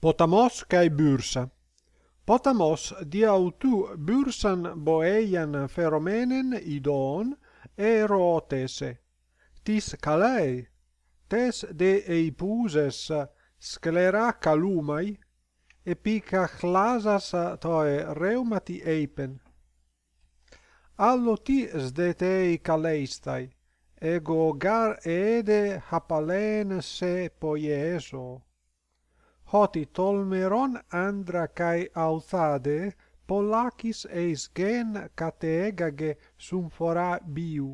Potamos kai bursa. Potamos diautu bursan boeian feromenen idon erotese. Tis kalei, tes de eipuses sclera calumai, epica chlasas toe reumati eipen. Allo ti sdetei caleistai, ego gar ede hapalen se poieso hoti tolmeron andra kai authade polacis eis gen kategage sumphora biu.